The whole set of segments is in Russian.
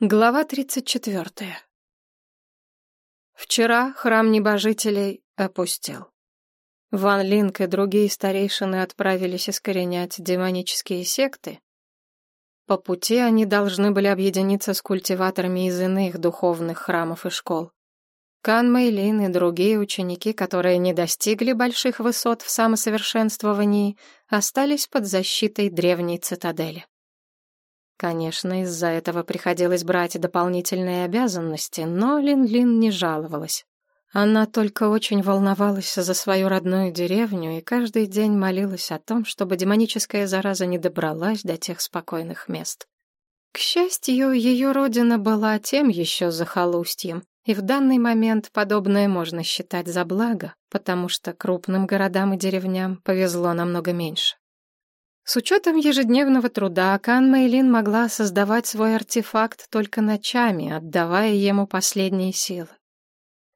Глава 34. Вчера храм небожителей опустел. Ван Линк и другие старейшины отправились искоренять демонические секты. По пути они должны были объединиться с культиваторами из иных духовных храмов и школ. Кан Мэйлин и другие ученики, которые не достигли больших высот в самосовершенствовании, остались под защитой древней цитадели. Конечно, из-за этого приходилось брать дополнительные обязанности, но Лин-Лин не жаловалась. Она только очень волновалась за свою родную деревню и каждый день молилась о том, чтобы демоническая зараза не добралась до тех спокойных мест. К счастью, ее родина была тем еще захолустьем, и в данный момент подобное можно считать за благо, потому что крупным городам и деревням повезло намного меньше. С учетом ежедневного труда Кан Мэйлин могла создавать свой артефакт только ночами, отдавая ему последние силы.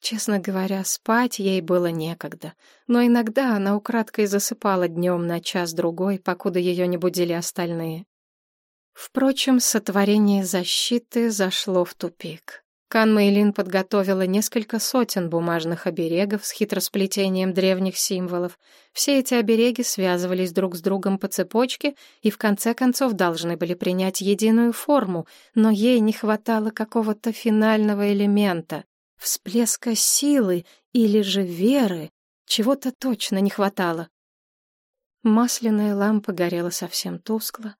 Честно говоря, спать ей было некогда, но иногда она украдкой засыпала днем на час-другой, покуда ее не будили остальные. Впрочем, сотворение защиты зашло в тупик. Кан Мэйлин подготовила несколько сотен бумажных оберегов с хитросплетением древних символов. Все эти обереги связывались друг с другом по цепочке и в конце концов должны были принять единую форму, но ей не хватало какого-то финального элемента, всплеска силы или же веры, чего-то точно не хватало. Масляная лампа горела совсем тускло.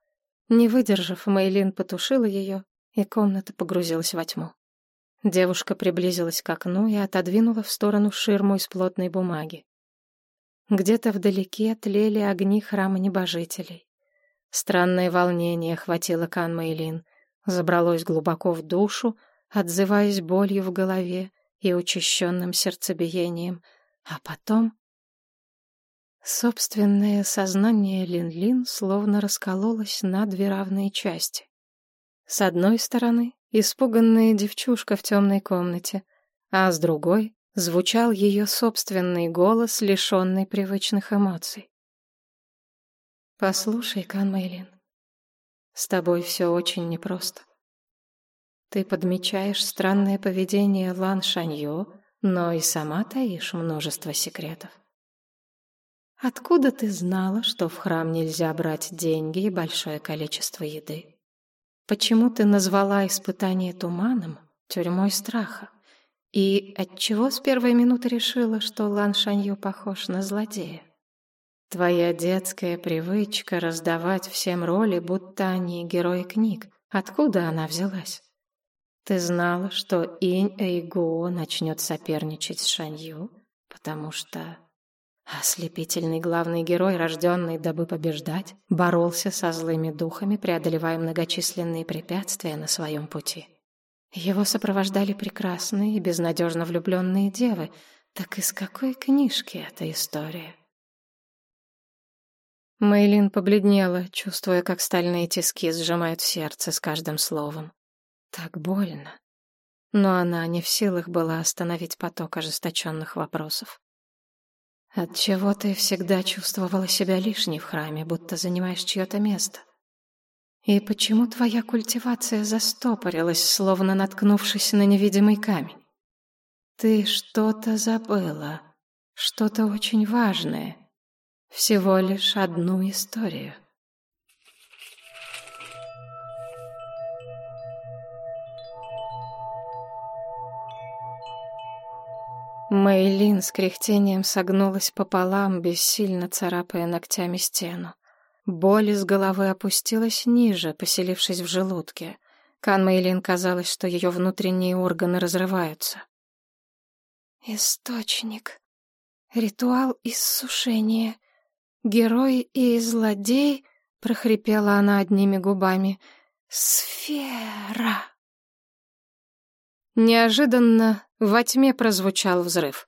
Не выдержав, Мэйлин потушила ее, и комната погрузилась во тьму. Девушка приблизилась к окну и отодвинула в сторону ширму из плотной бумаги. Где-то вдалеке тлели огни храма небожителей. Странное волнение охватило Кан Мэйлин, забралось глубоко в душу, отзываясь болью в голове и учащенным сердцебиением, а потом... Собственное сознание Лин-Лин словно раскололось на две равные части. С одной стороны испуганная девчушка в темной комнате, а с другой звучал ее собственный голос, лишенный привычных эмоций. «Послушай, Кан Мэйлин, с тобой все очень непросто. Ты подмечаешь странное поведение Лан Шаньё, но и сама таишь множество секретов. Откуда ты знала, что в храм нельзя брать деньги и большое количество еды? Почему ты назвала испытание туманом, тюрьмой страха? И отчего с первой минуты решила, что Лан Шанью похож на злодея? Твоя детская привычка раздавать всем роли, будто они герои книг. Откуда она взялась? Ты знала, что Инь Эйгуо начнет соперничать с Шанью, потому что Ослепительный главный герой, рожденный, дабы побеждать, боролся со злыми духами, преодолевая многочисленные препятствия на своем пути. Его сопровождали прекрасные и безнадежно влюбленные девы. Так из какой книжки эта история? Мейлин побледнела, чувствуя, как стальные тиски сжимают сердце с каждым словом. Так больно. Но она не в силах была остановить поток ожесточенных вопросов. Отчего ты всегда чувствовала себя лишней в храме, будто занимаешь чье-то место? И почему твоя культивация застопорилась, словно наткнувшись на невидимый камень? Ты что-то забыла, что-то очень важное, всего лишь одну историю. Мэйлин с кряхтением согнулась пополам, бессильно царапая ногтями стену. Боль из головы опустилась ниже, поселившись в желудке. Кан Мэйлин казалось, что ее внутренние органы разрываются. «Источник. Ритуал иссушения. Герой и злодей», — прохрипела она одними губами. «Сфера». Неожиданно во тьме прозвучал взрыв.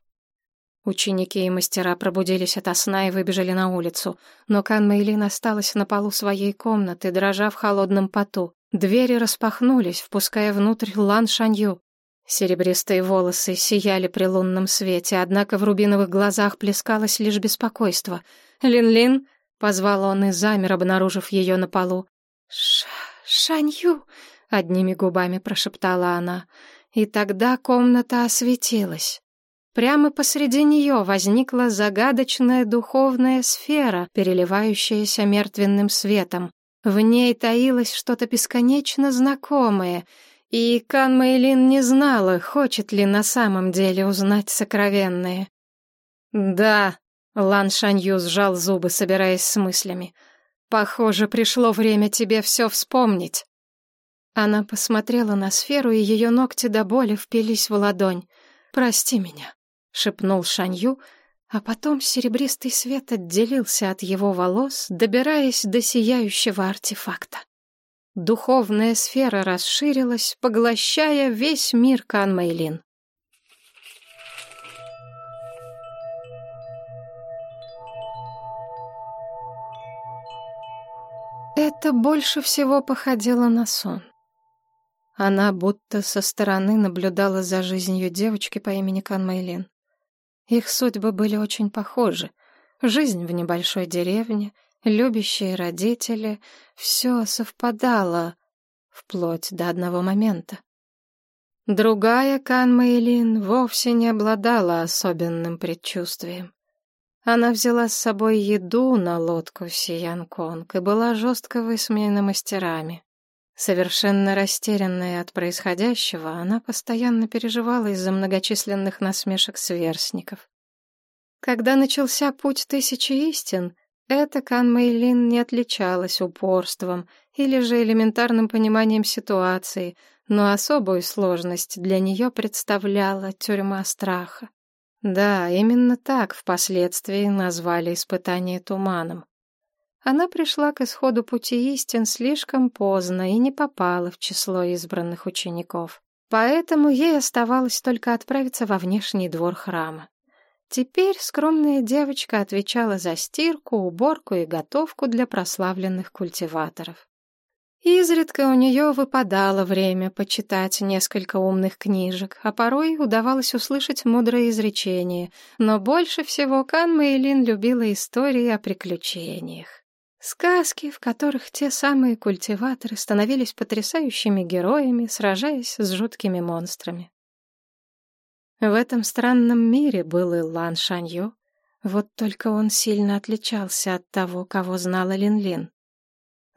Ученики и мастера пробудились ото сна и выбежали на улицу, но Кан Мэйлин осталась на полу своей комнаты, дрожа в холодном поту. Двери распахнулись, впуская внутрь Лан Шанью. Серебристые волосы сияли при лунном свете, однако в рубиновых глазах плескалось лишь беспокойство. «Лин-Лин!» — позвал он и замер, обнаружив ее на полу. «Ша... Шанью!» — одними губами прошептала она. И тогда комната осветилась. Прямо посреди нее возникла загадочная духовная сфера, переливающаяся мертвенным светом. В ней таилось что-то бесконечно знакомое, и Кан Мэйлин не знала, хочет ли на самом деле узнать сокровенное. «Да», — Лан Шанью сжал зубы, собираясь с мыслями, — «похоже, пришло время тебе все вспомнить». Она посмотрела на сферу, и ее ногти до боли впились в ладонь. «Прости меня». — шепнул Шанью, а потом серебристый свет отделился от его волос, добираясь до сияющего артефакта. Духовная сфера расширилась, поглощая весь мир Канмейлин. Это больше всего походило на сон. Она будто со стороны наблюдала за жизнью девочки по имени Канмейлин. Их судьбы были очень похожи. Жизнь в небольшой деревне, любящие родители — все совпадало вплоть до одного момента. Другая Кан Мэйлин вовсе не обладала особенным предчувствием. Она взяла с собой еду на лодку Сиян-Конг и была жестко высмеяна мастерами. Совершенно растерянная от происходящего, она постоянно переживала из-за многочисленных насмешек сверстников. Когда начался путь тысячи истин, эта Кан Мэйлин не отличалась упорством или же элементарным пониманием ситуации, но особую сложность для нее представляла тюрьма страха. Да, именно так впоследствии назвали испытание туманом. Она пришла к исходу пути истин слишком поздно и не попала в число избранных учеников. Поэтому ей оставалось только отправиться во внешний двор храма. Теперь скромная девочка отвечала за стирку, уборку и готовку для прославленных культиваторов. Изредка у нее выпадало время почитать несколько умных книжек, а порой удавалось услышать мудрые изречения, но больше всего Кан Мэйлин любила истории о приключениях. Сказки, в которых те самые культиваторы становились потрясающими героями, сражаясь с жуткими монстрами. В этом странном мире был и Лан Шанью, вот только он сильно отличался от того, кого знала Лин-Лин.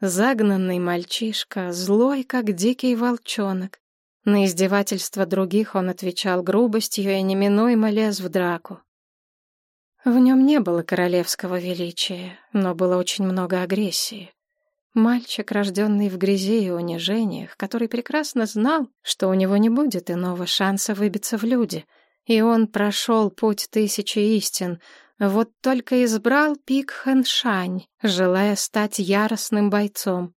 Загнанный мальчишка, злой, как дикий волчонок. На издевательства других он отвечал грубостью и неминуемо лез в драку. В нем не было королевского величия, но было очень много агрессии. Мальчик, рожденный в грязи и унижениях, который прекрасно знал, что у него не будет иного шанса выбиться в люди, и он прошел путь тысячи истин, вот только избрал пик Хэншань, желая стать яростным бойцом.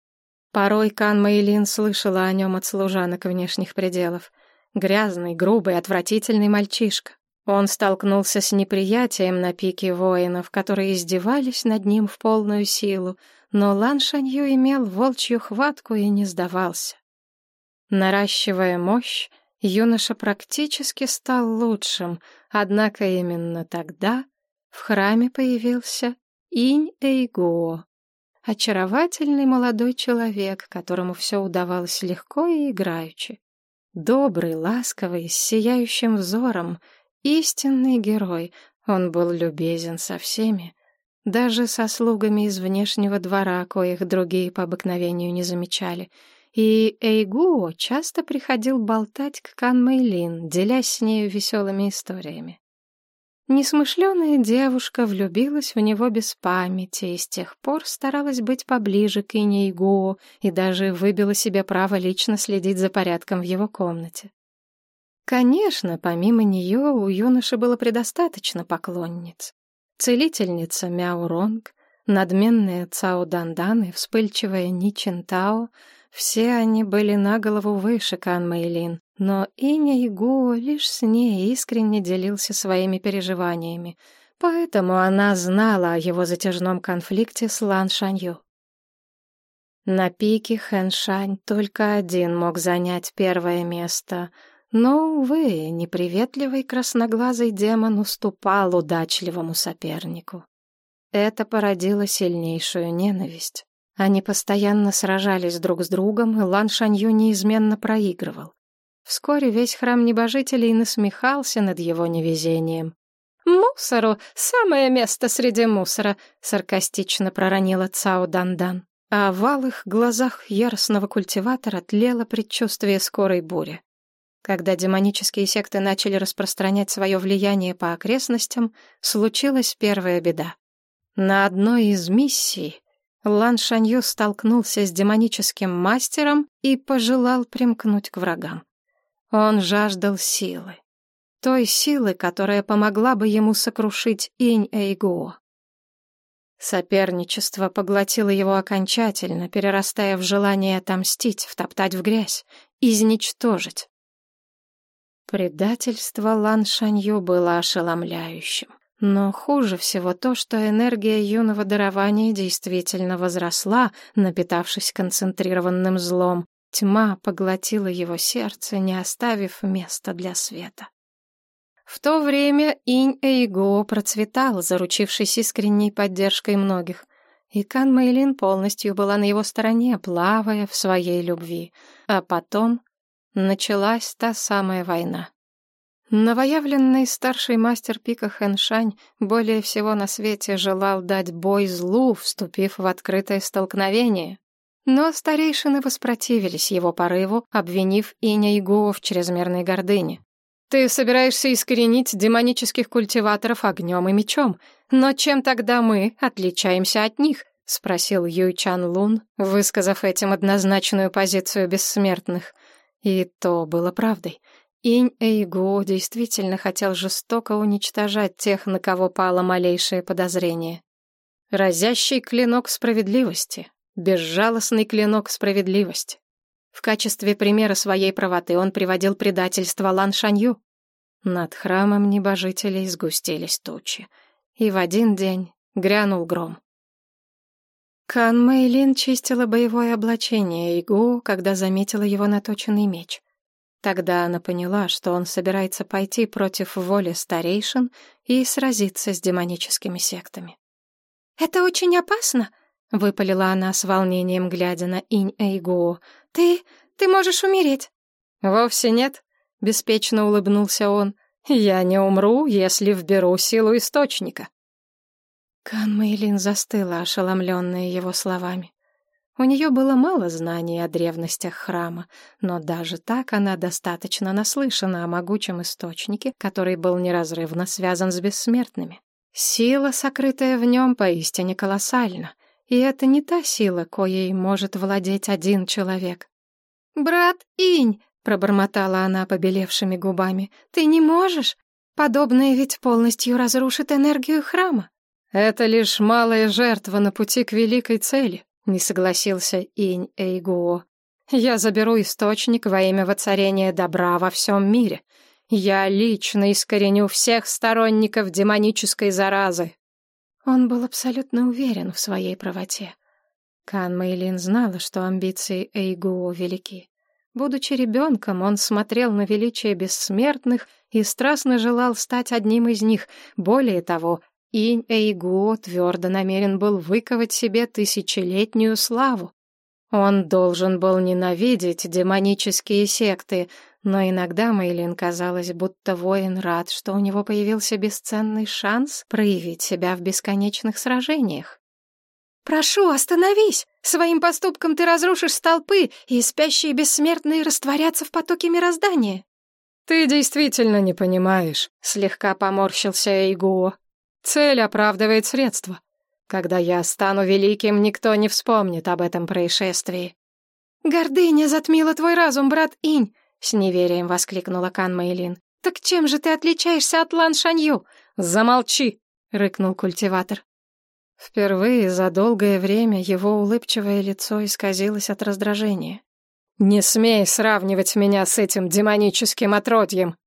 Порой Кан Мэйлин слышала о нем от служанок внешних пределов. Грязный, грубый, отвратительный мальчишка. Он столкнулся с неприятием на пике воинов, которые издевались над ним в полную силу, но Лан Шанью имел волчью хватку и не сдавался. Наращивая мощь, юноша практически стал лучшим, однако именно тогда в храме появился Инь Эйго, очаровательный молодой человек, которому все удавалось легко и играючи. Добрый, ласковый, с сияющим взором — Истинный герой. Он был любезен со всеми, даже со слугами из внешнего двора, коих другие по обыкновению не замечали. И Эйгуо часто приходил болтать к Кан Мэйлин, делясь с нею веселыми историями. Несмышленая девушка влюбилась в него без памяти и с тех пор старалась быть поближе к Инейгуо и даже выбила себе право лично следить за порядком в его комнате. Конечно, помимо нее у юноши было предостаточно поклонниц. Целительница Мяуронг, надменная Цао Дандан и вспыльчивая Ни Тао — все они были на голову выше Кан Мэйлин, но Иня Игуо лишь с ней искренне делился своими переживаниями, поэтому она знала о его затяжном конфликте с Лан Шанью. На пике Хэншань только один мог занять первое место — но, увы, неприветливый красноглазый демон уступал удачливому сопернику. Это породило сильнейшую ненависть. Они постоянно сражались друг с другом, и Лан Шанью неизменно проигрывал. Вскоре весь храм небожителей насмехался над его невезением. «Мусору! Самое место среди мусора!» — саркастично проронила Цао Дандан. А в алых глазах яростного культиватора тлело предчувствие скорой бури. Когда демонические секты начали распространять свое влияние по окрестностям, случилась первая беда. На одной из миссий Лан Шанью столкнулся с демоническим мастером и пожелал примкнуть к врагам. Он жаждал силы той силы, которая помогла бы ему сокрушить инь Эйгуо. Соперничество поглотило его окончательно, перерастая в желание отомстить, втоптать в грязь, изничтожить. Предательство Лан Шанью было ошеломляющим. Но хуже всего то, что энергия юного дарования действительно возросла, напитавшись концентрированным злом. Тьма поглотила его сердце, не оставив места для света. В то время Инь Эйго процветал, заручившись искренней поддержкой многих. И Кан Мэйлин полностью была на его стороне, плавая в своей любви. А потом началась та самая война. Новоявленный старший мастер пика Хэншань более всего на свете желал дать бой злу, вступив в открытое столкновение. Но старейшины воспротивились его порыву, обвинив Иня Игуо в чрезмерной гордыне. Ты собираешься искоренить демонических культиваторов огнем и мечом. Но чем тогда мы отличаемся от них? Спросил Юй Чан Лун, высказав этим однозначную позицию бессмертных. И то было правдой. Инь Эйгу действительно хотел жестоко уничтожать тех, на кого пало малейшее подозрение. Разящий клинок справедливости, безжалостный клинок справедливости. В качестве примера своей правоты он приводил предательство Лан Шанью. Над храмом небожителей сгустились тучи, и в один день грянул гром. Кан Мэйлин чистила боевое облачение Игу, когда заметила его наточенный меч. Тогда она поняла, что он собирается пойти против воли старейшин и сразиться с демоническими сектами. «Это очень опасно», — выпалила она с волнением, глядя на Инь Эйгуо. «Ты... ты можешь умереть». «Вовсе нет», — беспечно улыбнулся он. «Я не умру, если вберу силу источника». Кан Мэйлин застыла, ошеломленная его словами. У нее было мало знаний о древностях храма, но даже так она достаточно наслышана о могучем источнике, который был неразрывно связан с бессмертными. Сила, сокрытая в нем, поистине колоссальна — и это не та сила, коей может владеть один человек. «Брат Инь!» — пробормотала она побелевшими губами. «Ты не можешь? Подобное ведь полностью разрушит энергию храма». «Это лишь малая жертва на пути к великой цели», — не согласился Инь Эйгуо. «Я заберу источник во имя воцарения добра во всем мире. Я лично искореню всех сторонников демонической заразы, он был абсолютно уверен в своей правоте. Кан Мэйлин знала, что амбиции Эйгуо велики. Будучи ребенком, он смотрел на величие бессмертных и страстно желал стать одним из них. Более того, Инь Эйгуо твердо намерен был выковать себе тысячелетнюю славу. Он должен был ненавидеть демонические секты, но иногда Мейлин казалось, будто воин рад, что у него появился бесценный шанс проявить себя в бесконечных сражениях. «Прошу, остановись! Своим поступком ты разрушишь столпы, и спящие бессмертные растворятся в потоке мироздания!» «Ты действительно не понимаешь», — слегка поморщился Эйгуо. «Цель оправдывает средства. Когда я стану великим, никто не вспомнит об этом происшествии». «Гордыня затмила твой разум, брат Инь!» — с неверием воскликнула Кан Мэйлин. «Так чем же ты отличаешься от Лан Шанью?» «Замолчи!» — рыкнул культиватор. Впервые за долгое время его улыбчивое лицо исказилось от раздражения. «Не смей сравнивать меня с этим демоническим отродьем!»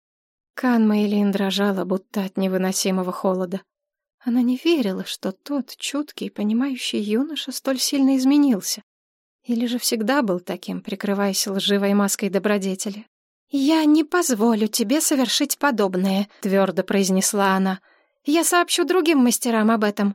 Кан Мэйлин дрожала, будто от невыносимого холода. Она не верила, что тот чуткий, понимающий юноша столь сильно изменился. Или же всегда был таким, прикрываясь лживой маской добродетели? «Я не позволю тебе совершить подобное», — твердо произнесла она. «Я сообщу другим мастерам об этом».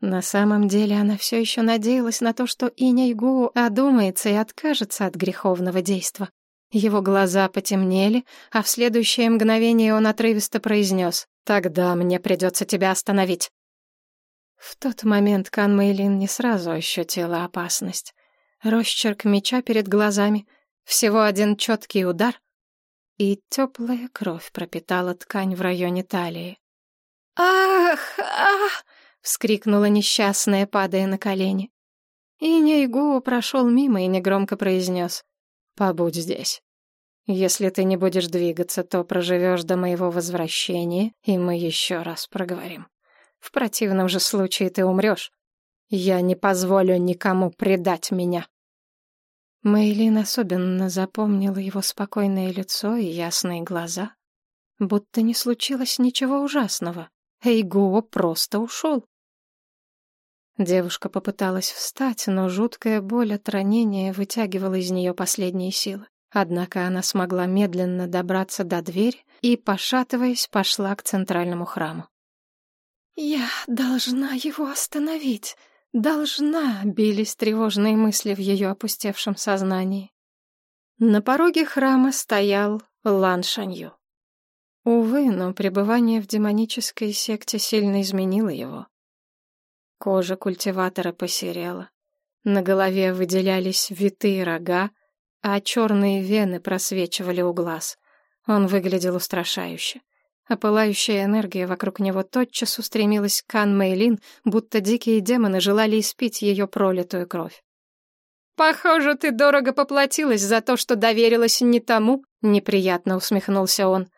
На самом деле она все еще надеялась на то, что Иняйгу одумается и откажется от греховного действа. Его глаза потемнели, а в следующее мгновение он отрывисто произнес «Тогда мне придется тебя остановить». В тот момент Кан Мэйлин не сразу ощутила опасность. Росчерк меча перед глазами, всего один четкий удар, и теплая кровь пропитала ткань в районе талии. «Ах! Ах!» — вскрикнула несчастная, падая на колени. И Нейгу прошел мимо и негромко произнес. «Побудь здесь. Если ты не будешь двигаться, то проживешь до моего возвращения, и мы еще раз проговорим. В противном же случае ты умрешь. Я не позволю никому предать меня». Мэйлин особенно запомнила его спокойное лицо и ясные глаза. Будто не случилось ничего ужасного. Эйгуо просто ушел. Девушка попыталась встать, но жуткая боль от ранения вытягивала из нее последние силы. Однако она смогла медленно добраться до двери и, пошатываясь, пошла к центральному храму. «Я должна его остановить», Должна, бились тревожные мысли в ее опустевшем сознании. На пороге храма стоял Лан Шанью. Увы, но пребывание в демонической секте сильно изменило его. Кожа культиватора посерела, на голове выделялись витые рога, а черные вены просвечивали у глаз. Он выглядел устрашающе а пылающая энергия вокруг него тотчас устремилась к Кан Мэйлин, будто дикие демоны желали испить ее пролитую кровь. «Похоже, ты дорого поплатилась за то, что доверилась не тому», — неприятно усмехнулся он.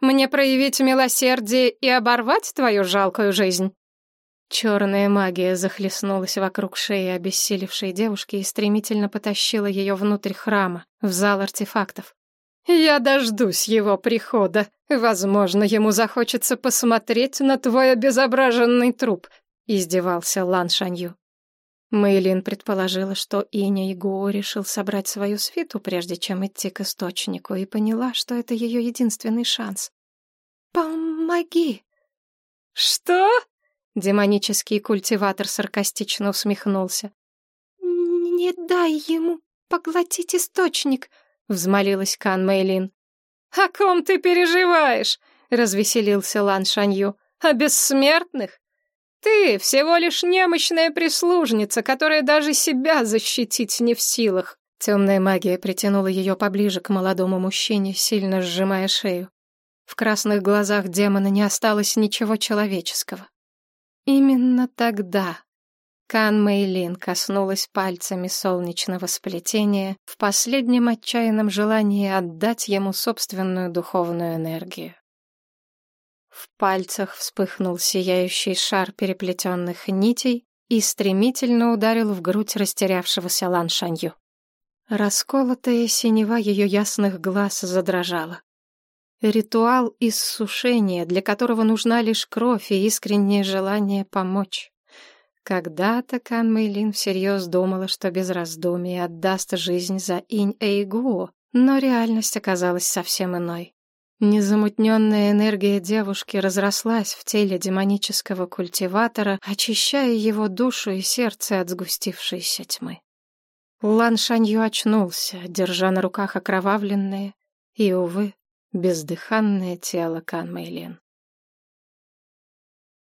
«Мне проявить милосердие и оборвать твою жалкую жизнь?» Черная магия захлестнулась вокруг шеи обессилевшей девушки и стремительно потащила ее внутрь храма, в зал артефактов. Я дождусь его прихода. Возможно, ему захочется посмотреть на твой обезображенный труп», — издевался Лан Шанью. Мэйлин предположила, что Иня Игуо решил собрать свою свиту, прежде чем идти к источнику, и поняла, что это ее единственный шанс. «Помоги!» «Что?» — демонический культиватор саркастично усмехнулся. «Не дай ему поглотить источник!» — взмолилась Кан Мэйлин. «О ком ты переживаешь?» — развеселился Лан Шанью. «О бессмертных? Ты всего лишь немощная прислужница, которая даже себя защитить не в силах». Темная магия притянула ее поближе к молодому мужчине, сильно сжимая шею. В красных глазах демона не осталось ничего человеческого. Именно тогда Кан Мэйлин коснулась пальцами солнечного сплетения в последнем отчаянном желании отдать ему собственную духовную энергию. В пальцах вспыхнул сияющий шар переплетенных нитей и стремительно ударил в грудь растерявшегося Лан Шанью. Расколотая синева ее ясных глаз задрожала. Ритуал иссушения, для которого нужна лишь кровь и искреннее желание помочь. Когда-то Кан Мэйлин всерьез думала, что без раздумий отдаст жизнь за Инь Эйгуо, но реальность оказалась совсем иной. Незамутненная энергия девушки разрослась в теле демонического культиватора, очищая его душу и сердце от сгустившейся тьмы. Лан Шанью очнулся, держа на руках окровавленное и, увы, бездыханное тело Кан Мэйлин.